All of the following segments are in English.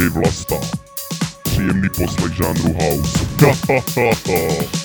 DJ Vlasta. Příjemný poslech žánru house. When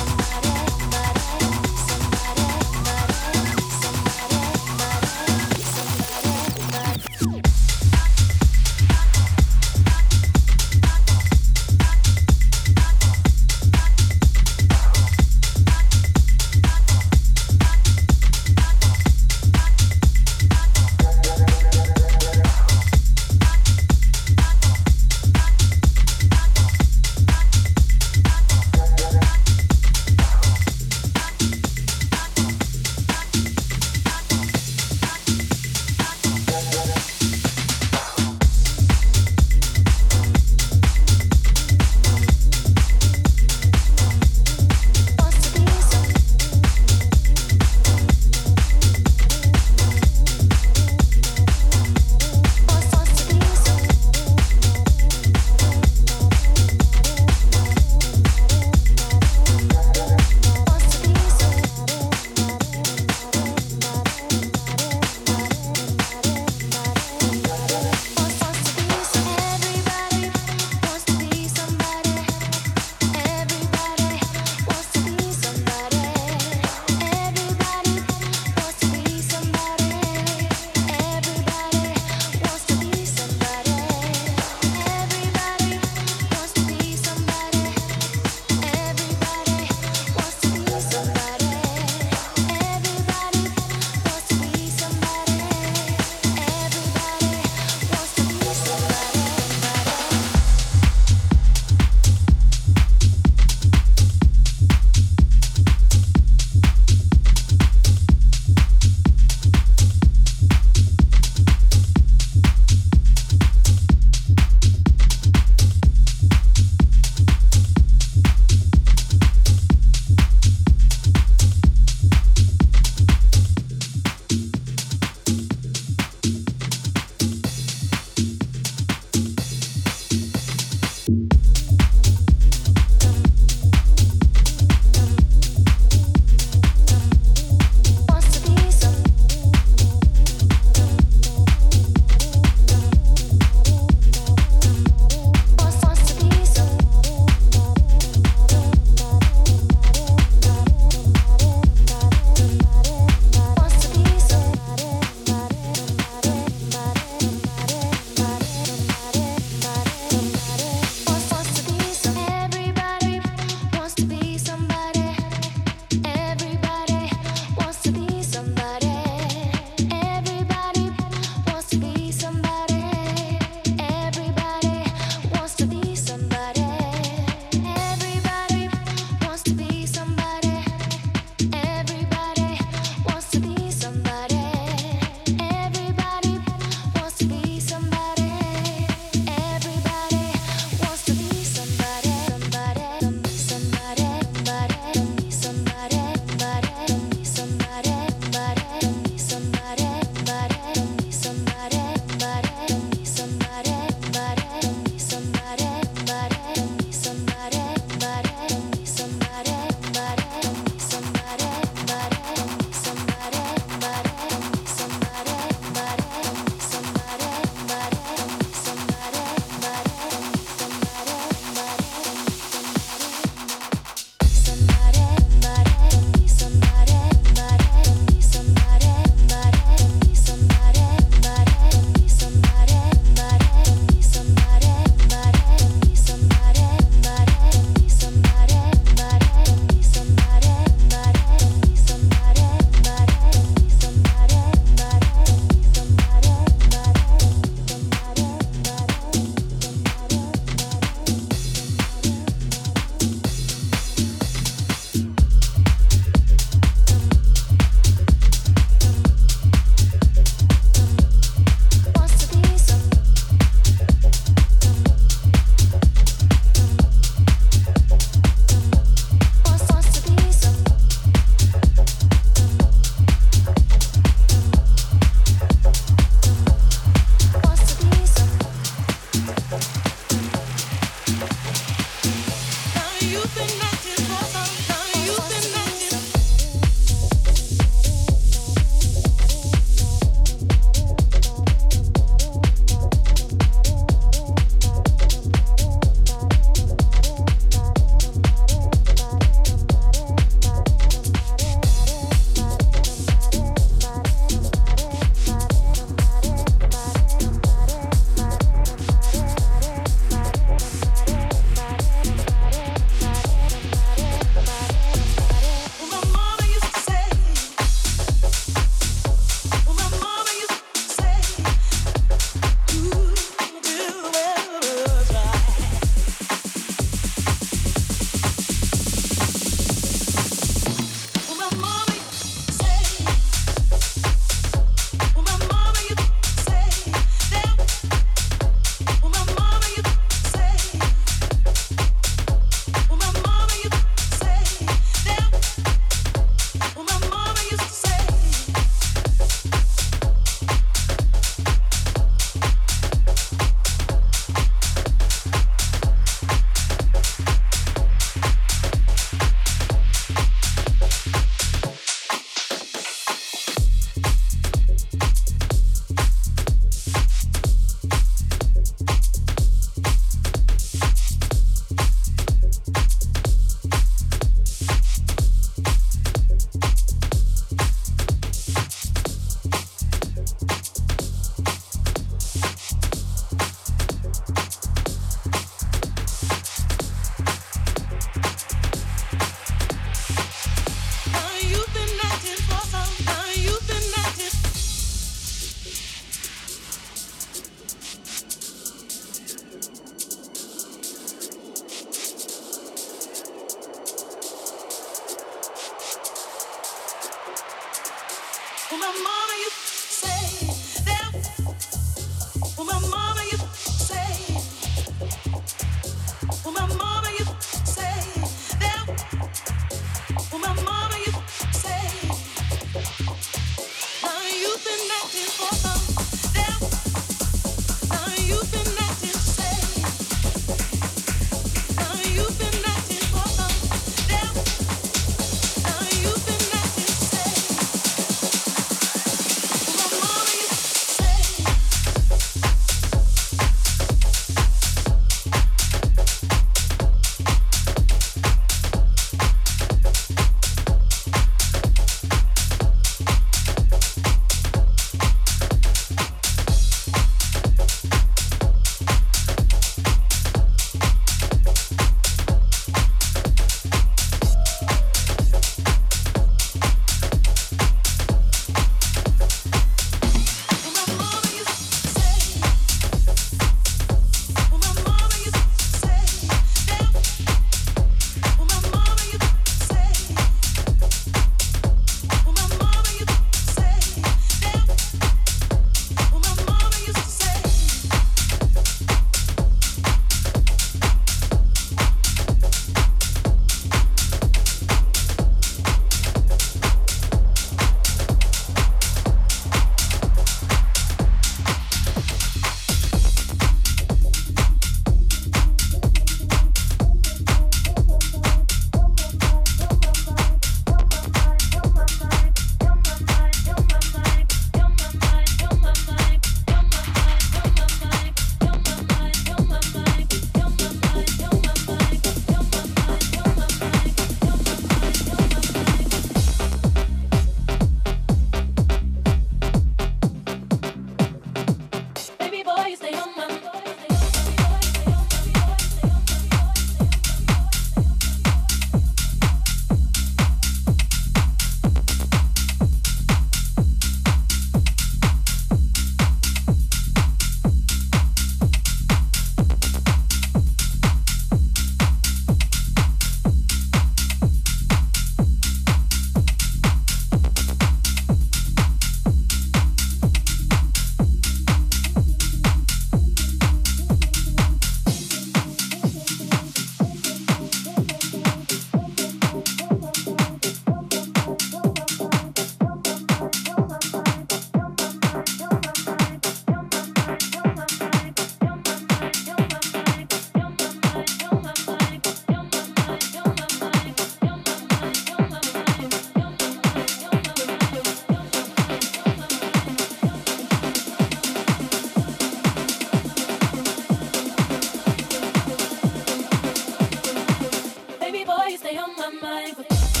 my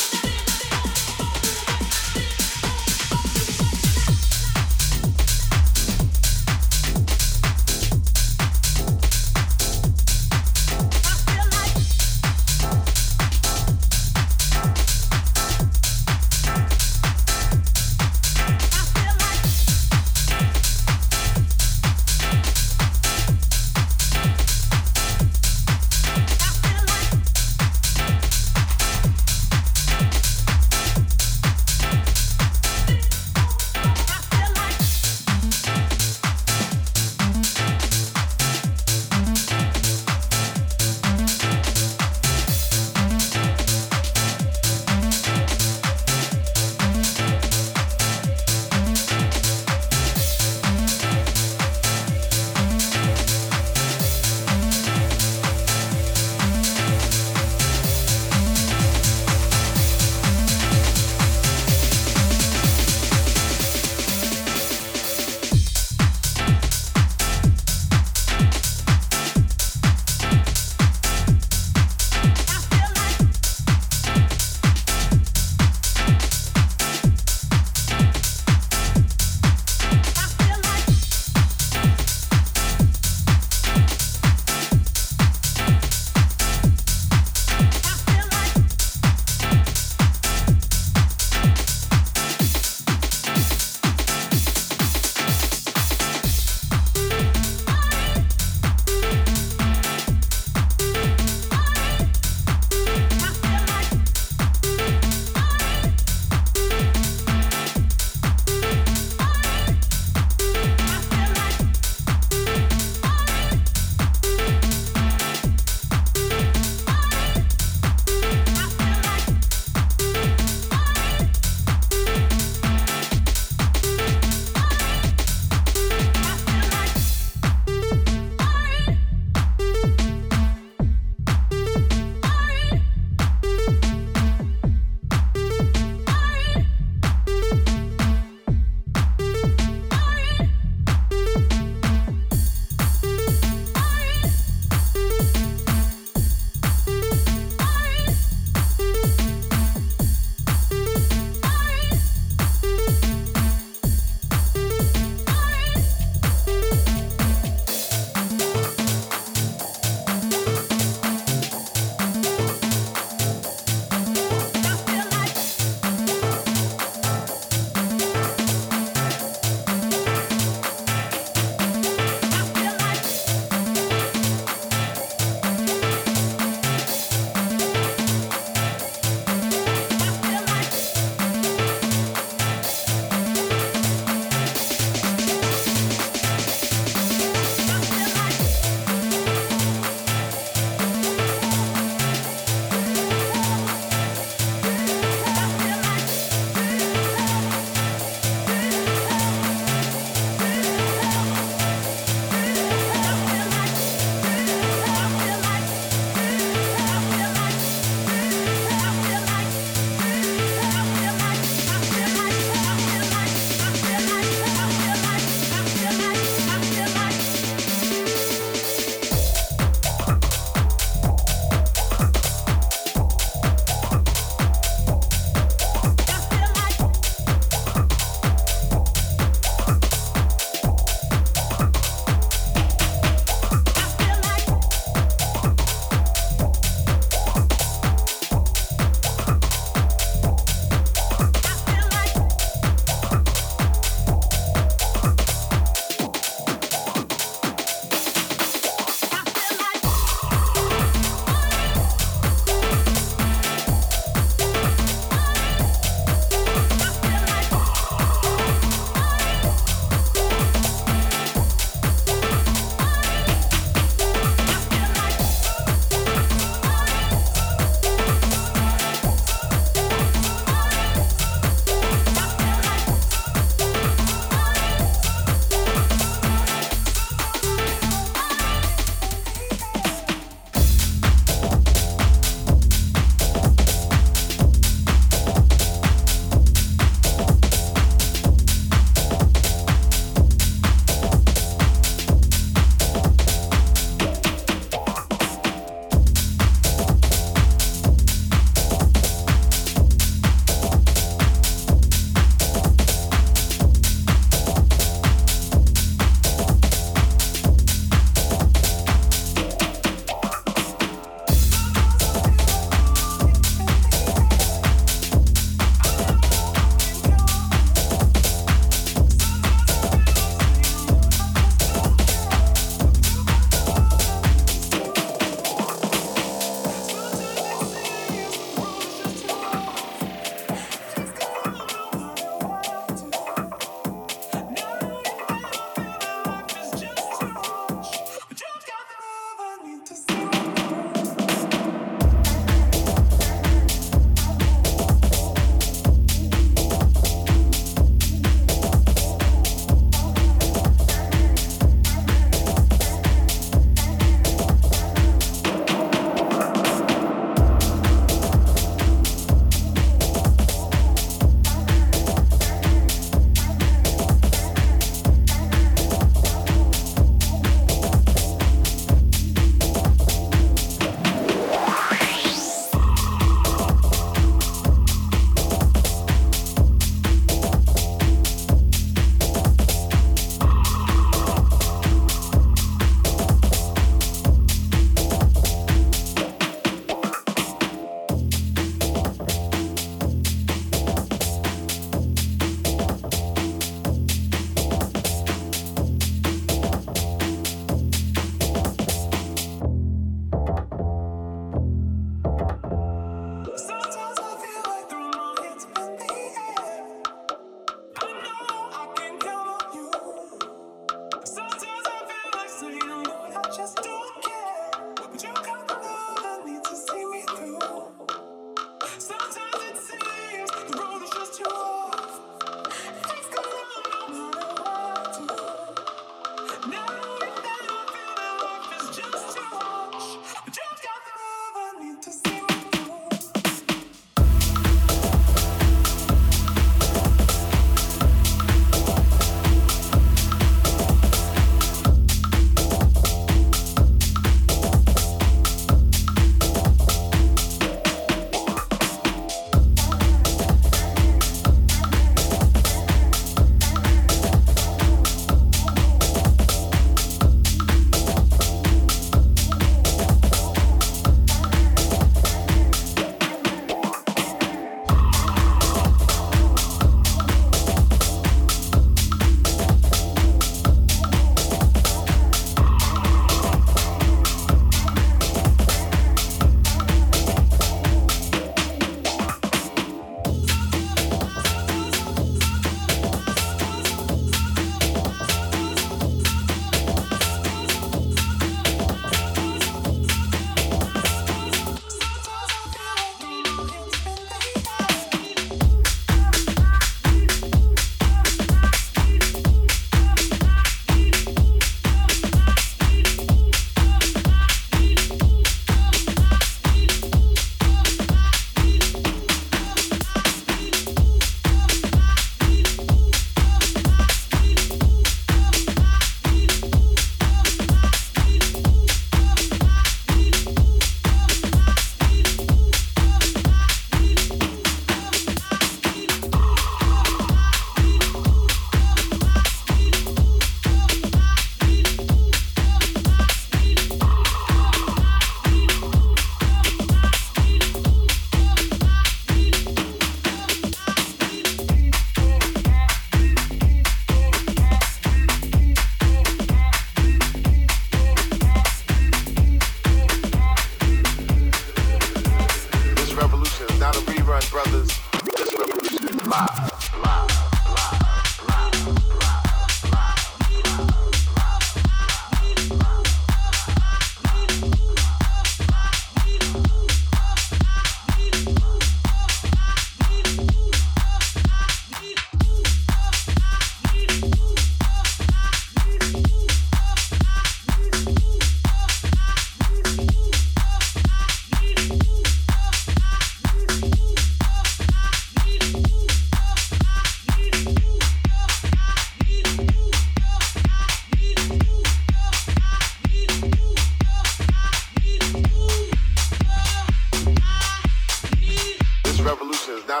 I